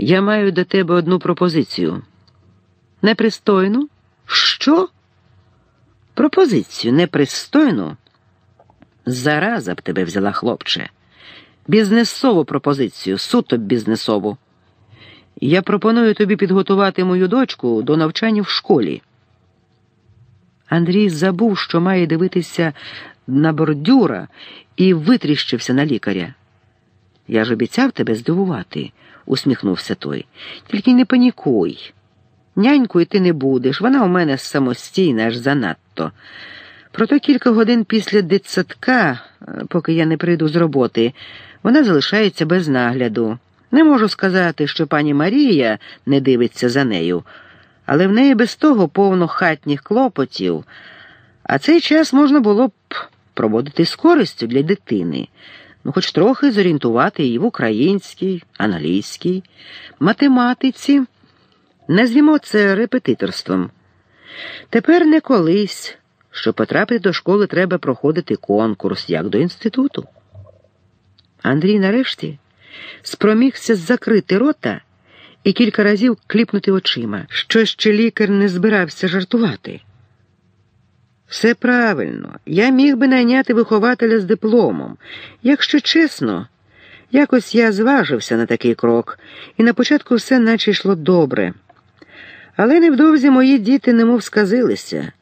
Я маю до тебе одну пропозицію. Непристойну? Що? Пропозицію непристойну? Зараза б тебе взяла, хлопче. Бізнесову пропозицію, суто бізнесову. Я пропоную тобі підготувати мою дочку до навчання в школі. Андрій забув, що має дивитися на бордюра, і витріщився на лікаря. Я ж обіцяв тебе здивувати, усміхнувся той. Тільки не панікуй. Нянькою ти не будеш, вона у мене самостійна аж занадто. Проте кілька годин після дитсадка, е, поки я не прийду з роботи, вона залишається без нагляду. Не можу сказати, що пані Марія не дивиться за нею, але в неї без того повно хатніх клопотів, а цей час можна було б проводити з користю для дитини, ну, хоч трохи зорієнтувати її в українській, англійській, математиці. Назвімо це репетиторством. Тепер не колись, щоб потрапити до школи, треба проходити конкурс, як до інституту. Андрій нарешті спромігся закрити рота і кілька разів кліпнути очима, що ще лікар не збирався жартувати. Все правильно, я міг би найняти вихователя з дипломом. Якщо чесно, якось я зважився на такий крок, і на початку все наче йшло добре. Але невдовзі мої діти немов сказилися.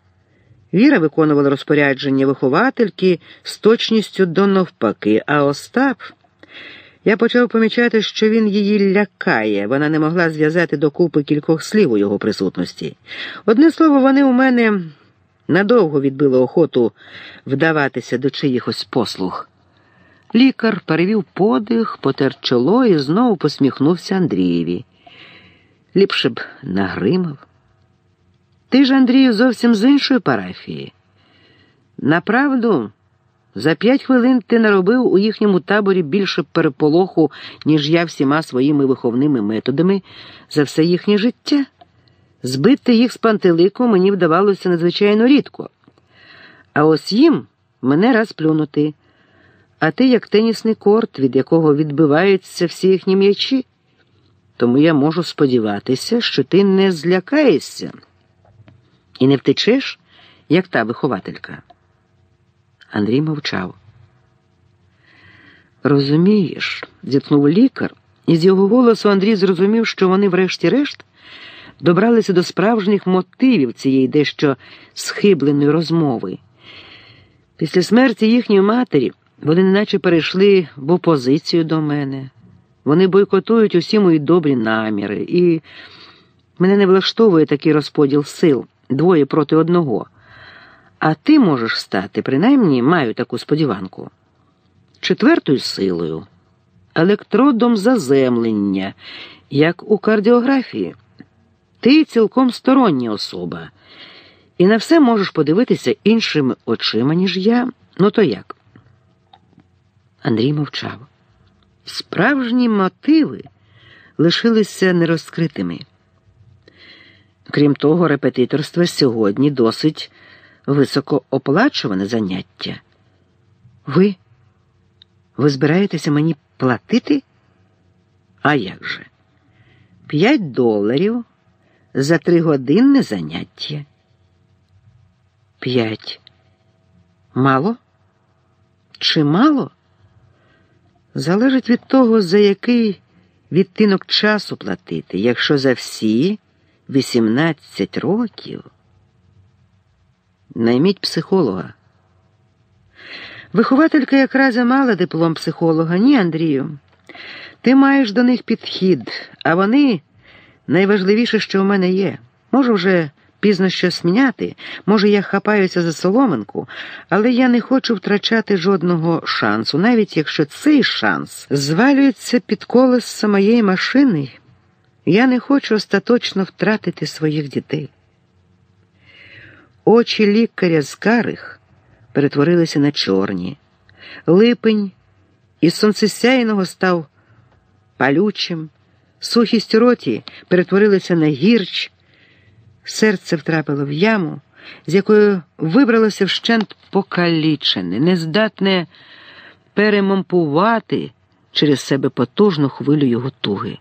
Віра виконувала розпорядження виховательки з точністю до навпаки, а Остап. Я почав помічати, що він її лякає, вона не могла зв'язати докупи кількох слів у його присутності. Одне слово, вони у мене надовго відбили охоту вдаватися до чиїхось послуг. Лікар перевів подих, потер чоло і знову посміхнувся Андрієві. Ліпше б нагримав. Ти ж, Андрію, зовсім з іншої парафії. Направду, за п'ять хвилин ти наробив у їхньому таборі більше переполоху, ніж я всіма своїми виховними методами за все їхнє життя. Збити їх з пантелику мені вдавалося надзвичайно рідко. А ось їм мене раз плюнути. А ти як тенісний корт, від якого відбиваються всі їхні м'ячі. Тому я можу сподіватися, що ти не злякаєшся і не втечеш, як та вихователька. Андрій мовчав. Розумієш, зітхнув лікар, і з його голосу Андрій зрозумів, що вони, врешті-решт, добралися до справжніх мотивів цієї дещо схибленої розмови. Після смерті їхньої матері вони неначе перейшли в опозицію до мене. Вони бойкотують усі мої добрі наміри, і мене не влаштовує такий розподіл сил двоє проти одного. А ти можеш стати, принаймні маю таку сподіванку, четвертою силою, електродом заземлення, як у кардіографії. Ти цілком стороння особа, і на все можеш подивитися іншими очима, ніж я. Ну то як? Андрій мовчав. Справжні мотиви лишилися нерозкритими. Крім того, репетиторство сьогодні досить високооплачуване заняття. Ви? Ви збираєтеся мені платити? А як же? П'ять доларів за тригодинне заняття. П'ять. Мало? Чи мало? Залежить від того, за який відтинок часу платити, якщо за всі 18 років. Найміть психолога. Вихователька якраз і мала диплом психолога, ні, Андрію. Ти маєш до них підхід, а вони найважливіше, що в мене є. Можу вже пізно щось міняти, може, я хапаюся за соломинку, але я не хочу втрачати жодного шансу, навіть якщо цей шанс звалюється під колеса моєї машини. Я не хочу остаточно втратити своїх дітей. Очі лікаря з карих перетворилися на чорні. Липень із сонцесяйного став палючим, сухість у роті перетворилася на гірч, серце втрапило в яму, з якою вибралося вщент покалічене, нездатне перемомпувати через себе потужну хвилю його туги.